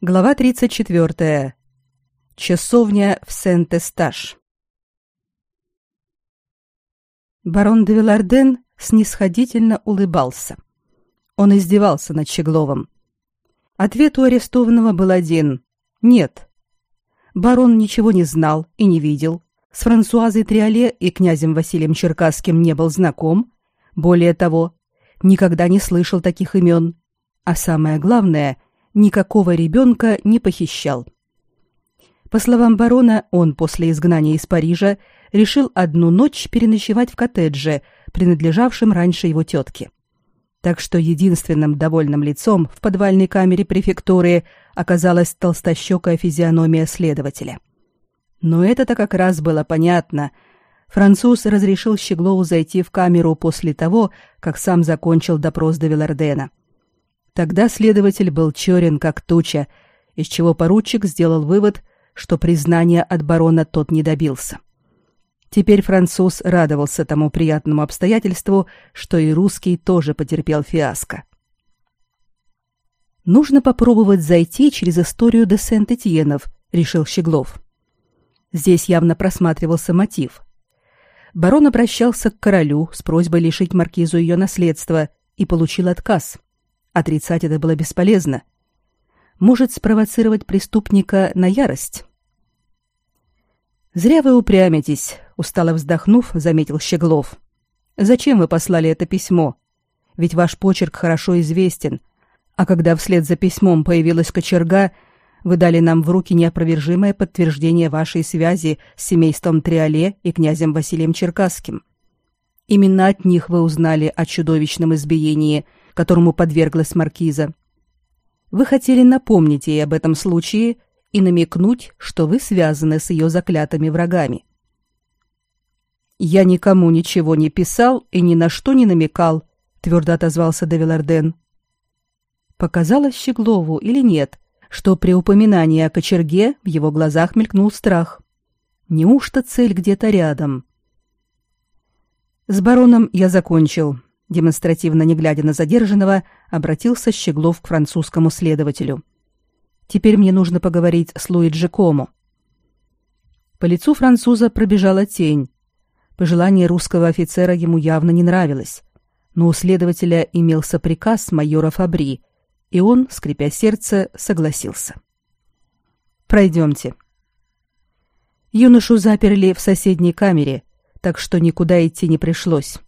Глава 34. Часовня в Сент-Эстаж. Барон де Виларден снисходительно улыбался. Он издевался над Щегловым. Ответ у арестованного был один — нет. Барон ничего не знал и не видел. С Франсуазой Триоле и князем Василием Черкасским не был знаком. Более того, никогда не слышал таких имен. А самое главное — никакого ребенка не похищал. По словам барона, он после изгнания из Парижа решил одну ночь переночевать в коттедже, принадлежавшем раньше его тетке. Так что единственным довольным лицом в подвальной камере префектуры оказалась толстощекая физиономия следователя. Но это-то как раз было понятно. Француз разрешил Щеглову зайти в камеру после того, как сам закончил допрос де Вилардена. Тогда следователь был черен, как туча, из чего поручик сделал вывод, что признания от барона тот не добился. Теперь француз радовался тому приятному обстоятельству, что и русский тоже потерпел фиаско. «Нужно попробовать зайти через историю де Сент-Этьенов», — решил Щеглов. Здесь явно просматривался мотив. Барон обращался к королю с просьбой лишить маркизу ее наследства и получил отказ. Отрицать это было бесполезно. Может спровоцировать преступника на ярость. Зря вы упрямитесь, устало вздохнув, заметил Щеглов. Зачем вы послали это письмо? Ведь ваш почерк хорошо известен, а когда вслед за письмом появилась кочерга, вы дали нам в руки неопровержимое подтверждение вашей связи с семейством Триоле и князем Василием Черкасским. Именно от них вы узнали о чудовищном избиении, которому подверглась маркиза. Вы хотели напомнить ей об этом случае и намекнуть, что вы связаны с ее заклятыми врагами. Я никому ничего не писал и ни на что не намекал, твердо отозвался Девиларден. Показалось Щеглову или нет, что при упоминании о кочерге в его глазах мелькнул страх. Неужто цель где-то рядом? С бароном я закончил, демонстративно не глядя на задержанного, обратился Щеглов к французскому следователю. Теперь мне нужно поговорить с Луиджи Кому. По лицу француза пробежала тень. Пожелание русского офицера ему явно не нравилось, но у следователя имелся приказ майора Фабри, и он, скрипя сердце, согласился. Пройдемте. Юношу заперли в соседней камере, так что никуда идти не пришлось.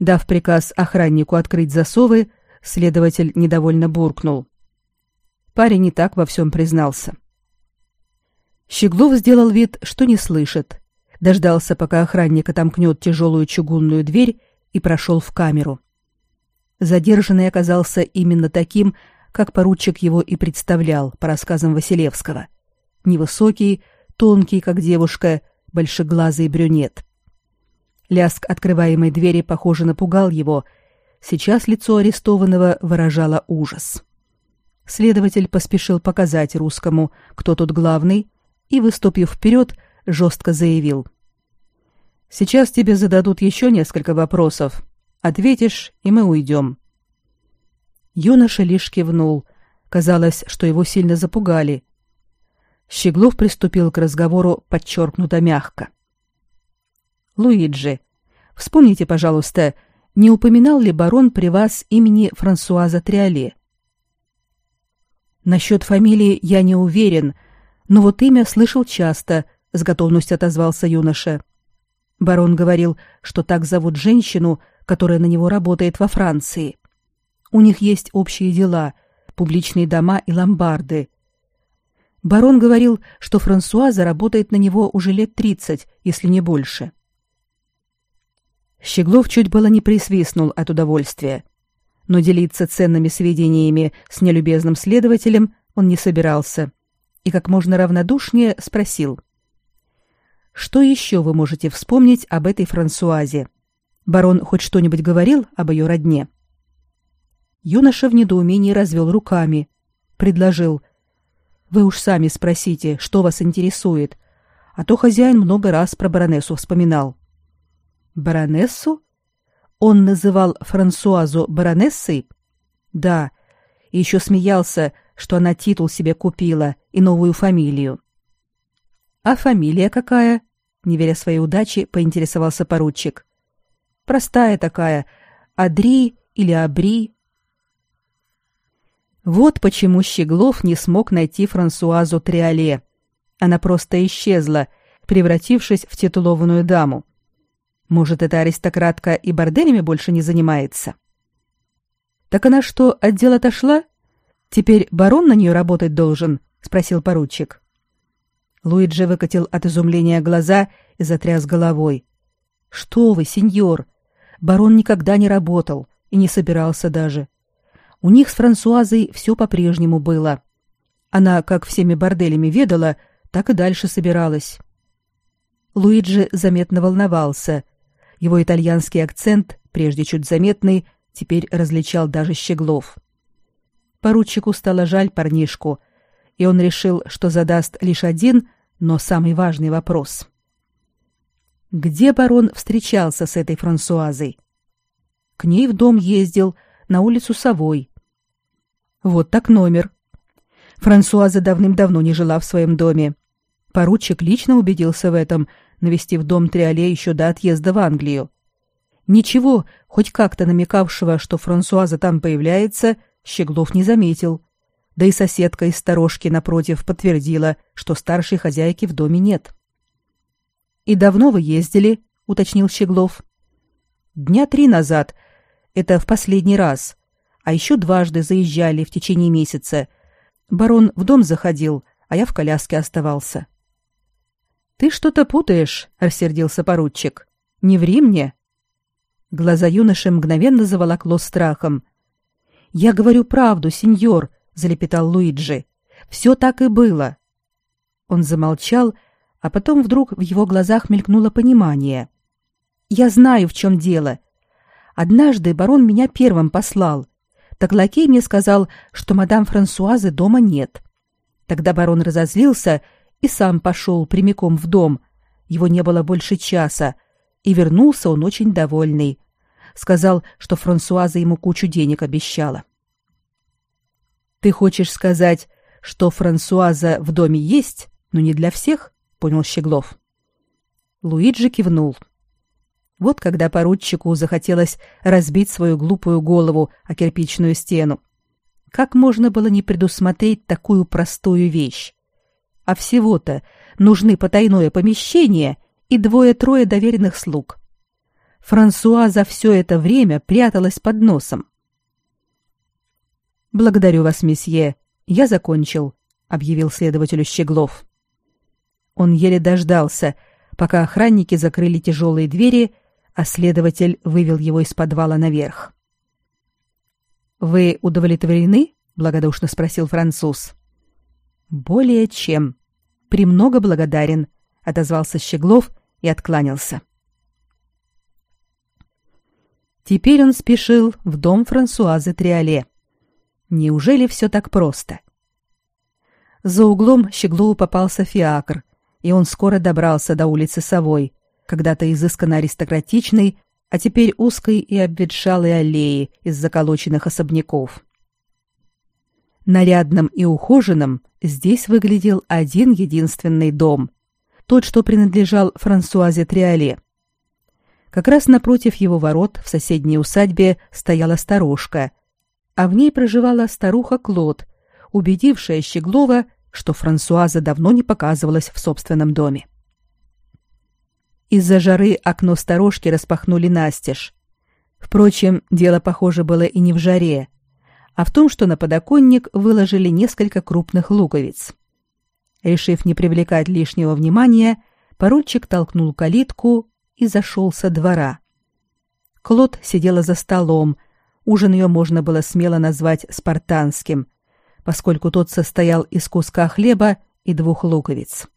Дав приказ охраннику открыть засовы, следователь недовольно буркнул. Парень не так во всем признался. Щеглов сделал вид, что не слышит, дождался, пока охранник отомкнет тяжелую чугунную дверь и прошел в камеру. Задержанный оказался именно таким, как поручик его и представлял по рассказам Василевского. Невысокий, тонкий, как девушка, большеглазый брюнет. Лязг открываемой двери, похоже, напугал его. Сейчас лицо арестованного выражало ужас. Следователь поспешил показать русскому, кто тут главный, и, выступив вперед, жестко заявил. «Сейчас тебе зададут еще несколько вопросов. Ответишь, и мы уйдем». Юноша лишь кивнул. Казалось, что его сильно запугали. Щеглов приступил к разговору подчеркнуто мягко. — Луиджи, вспомните, пожалуйста, не упоминал ли барон при вас имени Франсуаза Триоле? Насчет фамилии я не уверен, но вот имя слышал часто, с готовностью отозвался юноша. Барон говорил, что так зовут женщину, которая на него работает во Франции. У них есть общие дела, публичные дома и ломбарды. Барон говорил, что Франсуаза работает на него уже лет тридцать, если не больше. Щеглов чуть было не присвистнул от удовольствия. Но делиться ценными сведениями с нелюбезным следователем он не собирался и как можно равнодушнее спросил. «Что еще вы можете вспомнить об этой Франсуазе? Барон хоть что-нибудь говорил об ее родне?» Юноша в недоумении развел руками. Предложил. «Вы уж сами спросите, что вас интересует, а то хозяин много раз про баронессу вспоминал». Баронессу? Он называл Франсуазу баронессой? Да. И еще смеялся, что она титул себе купила и новую фамилию. А фамилия какая? Не веря своей удаче, поинтересовался поручик. Простая такая, Адри или Абри. Вот почему Щеглов не смог найти Франсуазу Триоле. Она просто исчезла, превратившись в титулованную даму. Может, эта аристократка и борделями больше не занимается? Так она что, от дела отошла? Теперь барон на нее работать должен? спросил поручик. Луиджи выкатил от изумления глаза и затряс головой. Что вы, сеньор? Барон никогда не работал и не собирался даже. У них с Франсуазой все по-прежнему было. Она, как всеми борделями ведала, так и дальше собиралась. Луиджи заметно волновался. Его итальянский акцент, прежде чуть заметный, теперь различал даже Щеглов. Поручику стало жаль парнишку, и он решил, что задаст лишь один, но самый важный вопрос. Где барон встречался с этой Франсуазой? К ней в дом ездил, на улицу Совой. Вот так номер. Франсуаза давным-давно не жила в своем доме. Поручик лично убедился в этом, навестив дом Триоле еще до отъезда в Англию. Ничего, хоть как-то намекавшего, что Франсуаза там появляется, Щеглов не заметил. Да и соседка из сторожки напротив подтвердила, что старшей хозяйки в доме нет. «И давно вы ездили?» — уточнил Щеглов. «Дня три назад. Это в последний раз. А еще дважды заезжали в течение месяца. Барон в дом заходил, а я в коляске оставался». «Ты что-то путаешь», — рассердился поручик. «Не ври мне». Глаза юноши мгновенно заволокло страхом. «Я говорю правду, сеньор», — залепетал Луиджи. «Все так и было». Он замолчал, а потом вдруг в его глазах мелькнуло понимание. «Я знаю, в чем дело. Однажды барон меня первым послал. Так лакей мне сказал, что мадам Франсуазы дома нет. Тогда барон разозлился и сам пошел прямиком в дом. Его не было больше часа, и вернулся он очень довольный. Сказал, что Франсуаза ему кучу денег обещала. Ты хочешь сказать, что Франсуаза в доме есть, но не для всех? понял Щеглов. Луиджи кивнул. Вот когда поручику захотелось разбить свою глупую голову о кирпичную стену. Как можно было не предусмотреть такую простую вещь? А всего-то нужны потайное помещение и двое-трое доверенных слуг. Франсуа за все это время пряталась под носом. «Благодарю вас, месье. Я закончил», — объявил следователю Щеглов. Он еле дождался, пока охранники закрыли тяжелые двери, а следователь вывел его из подвала наверх. «Вы удовлетворены?» — благодушно спросил француз. «Более чем. Премного благодарен», — отозвался Щеглов и откланялся. Теперь он спешил в дом Франсуазы Триоле. Неужели все так просто? За углом Щеглову попался фиакр, и он скоро добрался до улицы Совой, когда-то изысканно аристократичной, а теперь узкой и обветшалой аллеи из заколоченных особняков. Нарядным и ухоженным здесь выглядел один единственный дом, тот, что принадлежал Франсуазе Триоле. Как раз напротив его ворот в соседней усадьбе стояла сторожка, а в ней проживала старуха Клод, убедившая Щеглова, что Франсуаза давно не показывалась в собственном доме. Из-за жары окно сторожки распахнули настежь. Впрочем, дело, похоже, было и не в жаре, а в том, что на подоконник выложили несколько крупных луковиц. Решив не привлекать лишнего внимания, поручик толкнул калитку и зашел со двора. Клод сидела за столом, Ужин ее можно было смело назвать спартанским, поскольку тот состоял из куска хлеба и двух луковиц.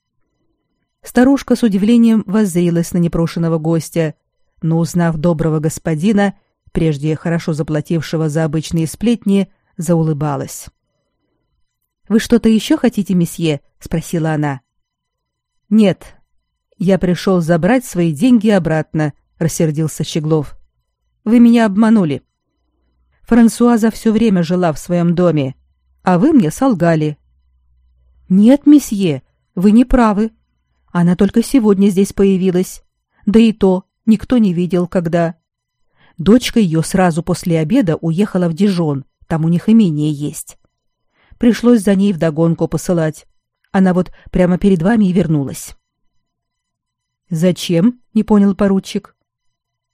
Старушка с удивлением воззрилась на непрошенного гостя, но, узнав доброго господина, прежде хорошо заплатившего за обычные сплетни, заулыбалась. «Вы что-то еще хотите, месье?» — спросила она. «Нет, я пришел забрать свои деньги обратно», — рассердился Щеглов. «Вы меня обманули. Франсуаза все время жила в своем доме. а вы мне солгали. Нет, месье, вы не правы. Она только сегодня здесь появилась. Да и то никто не видел, когда. Дочка ее сразу после обеда уехала в Дижон, там у них имение есть. Пришлось за ней вдогонку посылать. Она вот прямо перед вами и вернулась. Зачем? не понял поручик.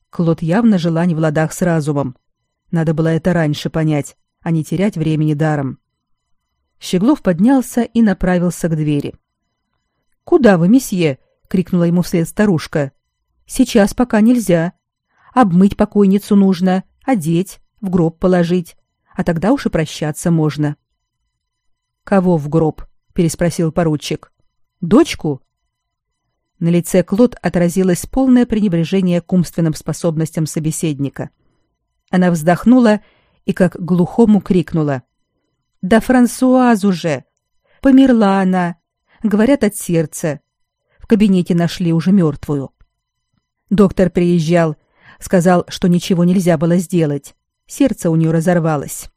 Клод явно жила не в ладах с разумом. Надо было это раньше понять, а не терять времени даром. Щеглов поднялся и направился к двери. Куда вы, месье? крикнула ему вслед старушка. Сейчас пока нельзя. Обмыть покойницу нужно, одеть, в гроб положить, а тогда уж и прощаться можно. Кого в гроб? переспросил поручик. Дочку? На лице Клод отразилось полное пренебрежение к умственным способностям собеседника. Она вздохнула и как глухому крикнула: "Да Франсуаз уже! Померла она, говорят от сердца. В кабинете нашли уже мертвую. Доктор приезжал, сказал, что ничего нельзя было сделать. Сердце у нее разорвалось.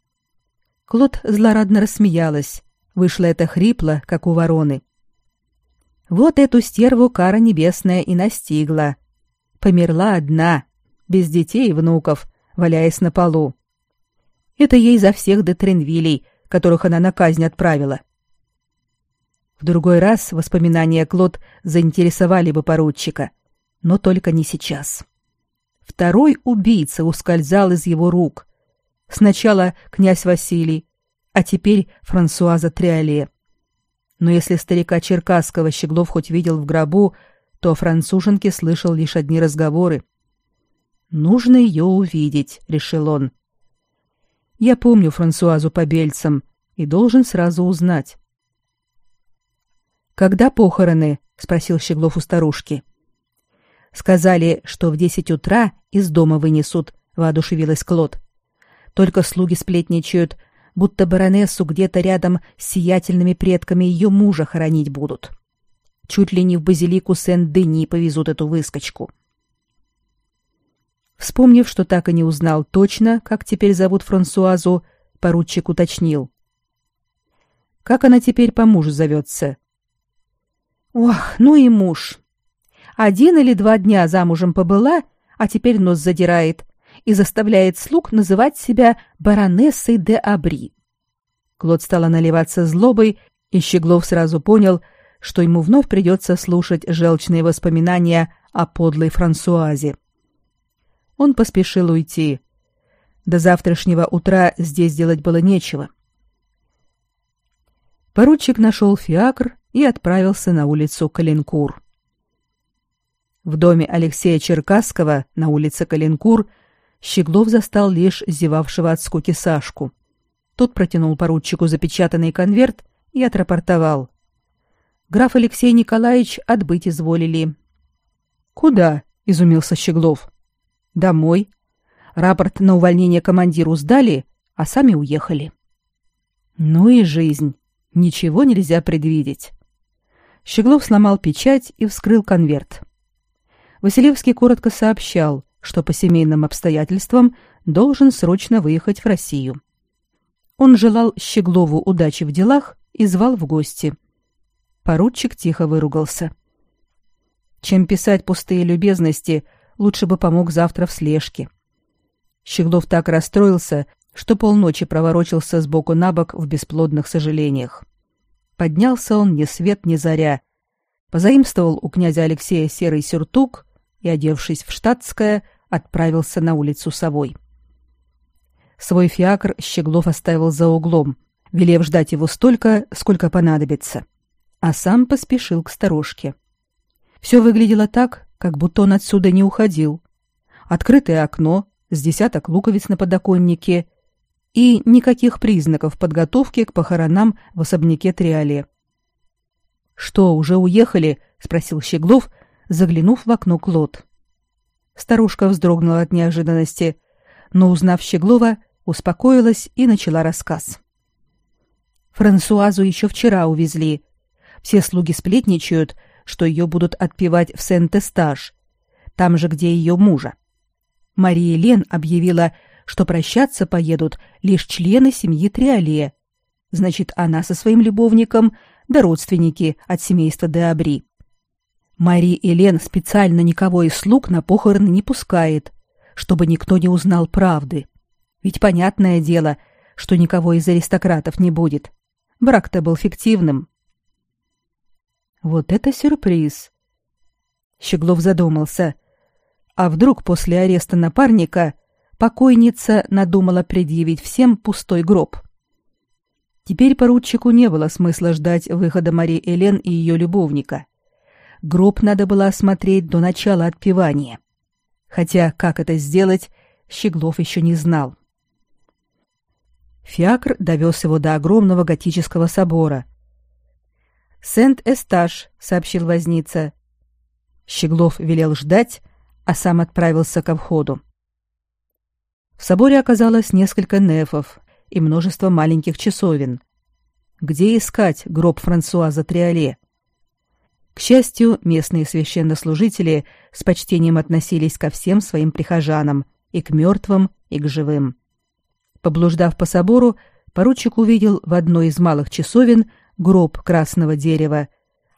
Клод злорадно рассмеялась. Вышло это хрипло, как у вороны. Вот эту стерву кара небесная и настигла. Померла одна, без детей и внуков, валяясь на полу. Это ей за всех до Тренвилей, которых она на казнь отправила. В другой раз воспоминания Клод заинтересовали бы поручика, но только не сейчас. Второй убийца ускользал из его рук. Сначала князь Василий, а теперь Франсуаза Триоле. Но если старика Черкасского Щеглов хоть видел в гробу, то о француженке слышал лишь одни разговоры. «Нужно ее увидеть», — решил он. «Я помню Франсуазу по бельцам и должен сразу узнать». «Когда похороны?» — спросил Щеглов у старушки. «Сказали, что в десять утра из дома вынесут», — воодушевилась Клод. «Только слуги сплетничают, будто баронессу где-то рядом с сиятельными предками ее мужа хоронить будут. Чуть ли не в базилику Сен-Дени повезут эту выскочку. Вспомнив, что так и не узнал точно, как теперь зовут Франсуазу, поручик уточнил. «Как она теперь по мужу зовется?» «Ох, ну и муж. Один или два дня замужем побыла, а теперь нос задирает и заставляет слуг называть себя баронессой де Абри. Клод стала наливаться злобой, и Щеглов сразу понял, что ему вновь придется слушать желчные воспоминания о подлой Франсуазе. Он поспешил уйти. До завтрашнего утра здесь делать было нечего. Поручик нашел фиакр и отправился на улицу Калинкур. В доме Алексея Черкасского на улице Калинкур Щеглов застал лишь зевавшего от скуки Сашку. Тот протянул поручику запечатанный конверт и отрапортовал. Граф Алексей Николаевич отбыть изволили. «Куда?» — изумился Щеглов. «Домой. Рапорт на увольнение командиру сдали, а сами уехали». «Ну и жизнь. Ничего нельзя предвидеть». Щеглов сломал печать и вскрыл конверт. Василевский коротко сообщал, что по семейным обстоятельствам должен срочно выехать в Россию. Он желал Щеглову удачи в делах и звал в гости. Поручик тихо выругался. Чем писать пустые любезности, лучше бы помог завтра в слежке. Щеглов так расстроился, что полночи проворочился с боку на бок в бесплодных сожалениях. Поднялся он ни свет ни заря, позаимствовал у князя Алексея серый сюртук и, одевшись в штатское, отправился на улицу Совой. Свой фиакр Щеглов оставил за углом, велев ждать его столько, сколько понадобится, а сам поспешил к сторожке. Все выглядело так, как будто он отсюда не уходил. Открытое окно, с десяток луковиц на подоконнике и никаких признаков подготовки к похоронам в особняке Триале. «Что, уже уехали?» — спросил Щеглов, заглянув в окно Клод. Старушка вздрогнула от неожиданности, но, узнав Щеглова, успокоилась и начала рассказ. Франсуазу еще вчера увезли. Все слуги сплетничают, что ее будут отпевать в Сент-Эстаж, там же, где ее мужа. Мария Лен объявила, что прощаться поедут лишь члены семьи Триоле. Значит, она со своим любовником, да родственники от семейства де Абри. Мари Элен специально никого из слуг на похороны не пускает, чтобы никто не узнал правды. Ведь понятное дело, что никого из аристократов не будет. Брак-то был фиктивным. Вот это сюрприз. Щеглов задумался. А вдруг после ареста напарника покойница надумала предъявить всем пустой гроб? Теперь поручику не было смысла ждать выхода Марии Элен и ее любовника. Гроб надо было осмотреть до начала отпевания. Хотя как это сделать, Щеглов еще не знал. Фиакр довез его до огромного готического собора. «Сент-Эстаж», — сообщил возница. Щеглов велел ждать, а сам отправился ко входу. В соборе оказалось несколько нефов и множество маленьких часовен. Где искать гроб Франсуаза Триоле? К счастью, местные священнослужители с почтением относились ко всем своим прихожанам, и к мертвым, и к живым. Поблуждав по собору, поручик увидел в одной из малых часовен гроб красного дерева,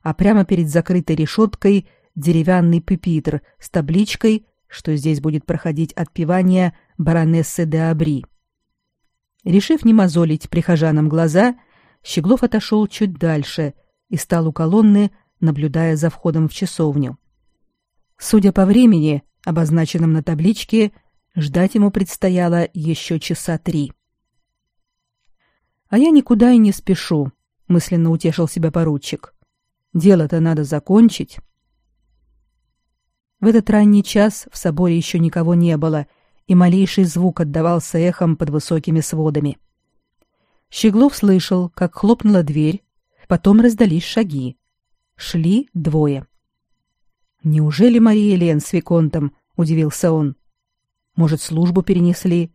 а прямо перед закрытой решеткой деревянный пепитр с табличкой, что здесь будет проходить отпевание баронессы де Абри. Решив не мозолить прихожанам глаза, Щеглов отошел чуть дальше и стал у колонны, наблюдая за входом в часовню. Судя по времени, обозначенном на табличке, ждать ему предстояло еще часа три. «А я никуда и не спешу», — мысленно утешил себя поручик. «Дело-то надо закончить». В этот ранний час в соборе еще никого не было, и малейший звук отдавался эхом под высокими сводами. Щеглов слышал, как хлопнула дверь, потом раздались шаги. Шли двое. «Неужели Мария Лен с Виконтом?» — удивился он. «Может, службу перенесли?»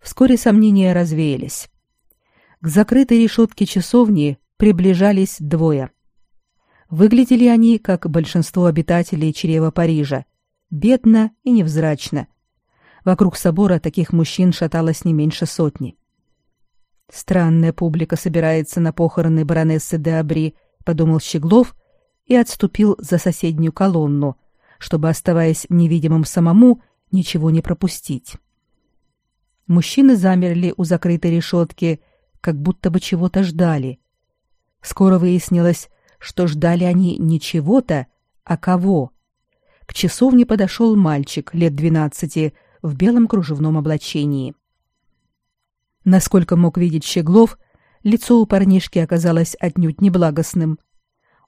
Вскоре сомнения развеялись. К закрытой решетке часовни приближались двое. Выглядели они, как большинство обитателей чрева Парижа, бедно и невзрачно. Вокруг собора таких мужчин шаталось не меньше сотни. Странная публика собирается на похороны баронессы де Абри, подумал Щеглов и отступил за соседнюю колонну, чтобы, оставаясь невидимым самому, ничего не пропустить. Мужчины замерли у закрытой решетки, как будто бы чего-то ждали. Скоро выяснилось, что ждали они не чего-то, а кого. К часовне подошел мальчик лет двенадцати в белом кружевном облачении. Насколько мог видеть Щеглов, лицо у парнишки оказалось отнюдь неблагостным.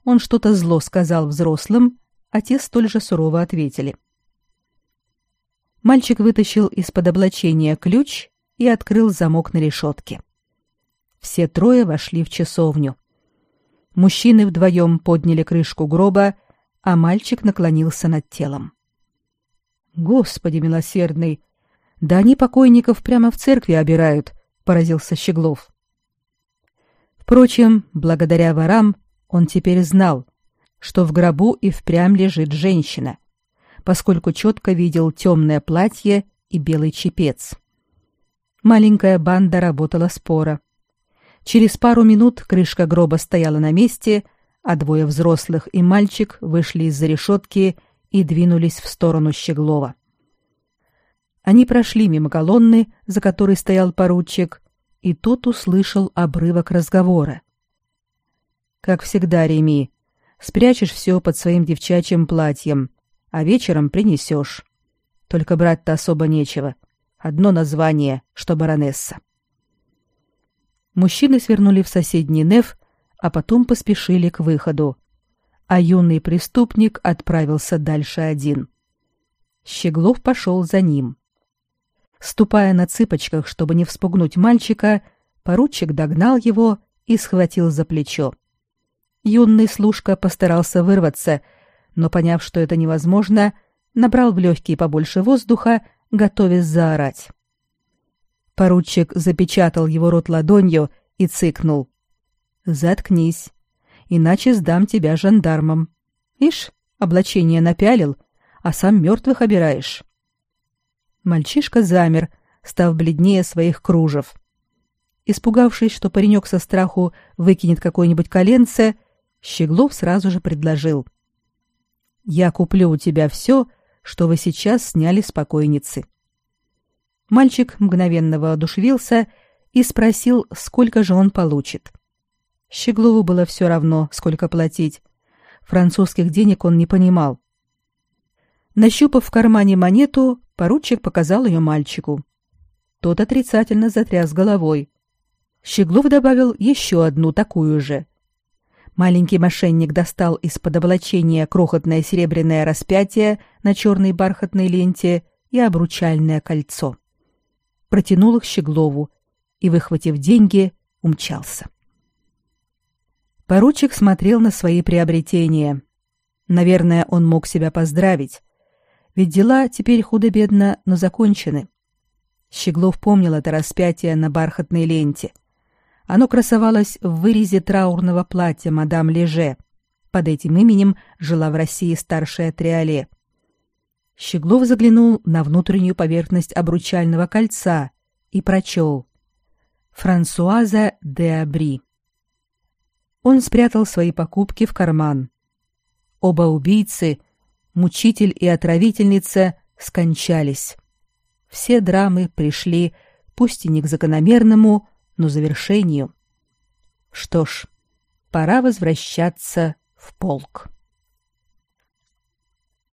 Он что-то зло сказал взрослым, а те столь же сурово ответили. Мальчик вытащил из-под облачения ключ и открыл замок на решетке. Все трое вошли в часовню. Мужчины вдвоем подняли крышку гроба, а мальчик наклонился над телом. Господи милосердный, да они покойников прямо в церкви обирают, поразился Щеглов. Впрочем, благодаря ворам он теперь знал, что в гробу и впрямь лежит женщина, поскольку четко видел темное платье и белый чепец. Маленькая банда работала споро. Через пару минут крышка гроба стояла на месте, а двое взрослых и мальчик вышли из-за решетки и двинулись в сторону Щеглова. Они прошли мимо колонны, за которой стоял поручик, и тот услышал обрывок разговора. Как всегда, Реми, спрячешь все под своим девчачьим платьем, а вечером принесешь. Только брать-то особо нечего. Одно название, что баронесса. Мужчины свернули в соседний неф, а потом поспешили к выходу. А юный преступник отправился дальше один. Щеглов пошел за ним. Ступая на цыпочках, чтобы не вспугнуть мальчика, поручик догнал его и схватил за плечо. Юный служка постарался вырваться, но, поняв, что это невозможно, набрал в легкие побольше воздуха, готовясь заорать. Поручик запечатал его рот ладонью и цыкнул. «Заткнись, иначе сдам тебя жандармам. Ишь, облачение напялил, а сам мертвых обираешь». Мальчишка замер, став бледнее своих кружев. Испугавшись, что паренек со страху выкинет какое-нибудь коленце, Щеглов сразу же предложил. «Я куплю у тебя все, что вы сейчас сняли с покойницы». Мальчик мгновенно воодушевился и спросил, сколько же он получит. Щеглову было все равно, сколько платить. Французских денег он не понимал. Нащупав в кармане монету, поручик показал ее мальчику. Тот отрицательно затряс головой. Щеглов добавил еще одну такую же. Маленький мошенник достал из-под облачения крохотное серебряное распятие на черной бархатной ленте и обручальное кольцо. Протянул их Щеглову и, выхватив деньги, умчался. Поручик смотрел на свои приобретения. Наверное, он мог себя поздравить. Ведь дела теперь худо-бедно, но закончены. Щеглов помнил это распятие на бархатной ленте — оно красовалось в вырезе траурного платья мадам Леже. Под этим именем жила в России старшая Триоле. Щеглов заглянул на внутреннюю поверхность обручального кольца и прочел «Франсуаза де Абри». Он спрятал свои покупки в карман. Оба убийцы, мучитель и отравительница, скончались. Все драмы пришли, пусть и не к закономерному, но завершению. Что ж, пора возвращаться в полк.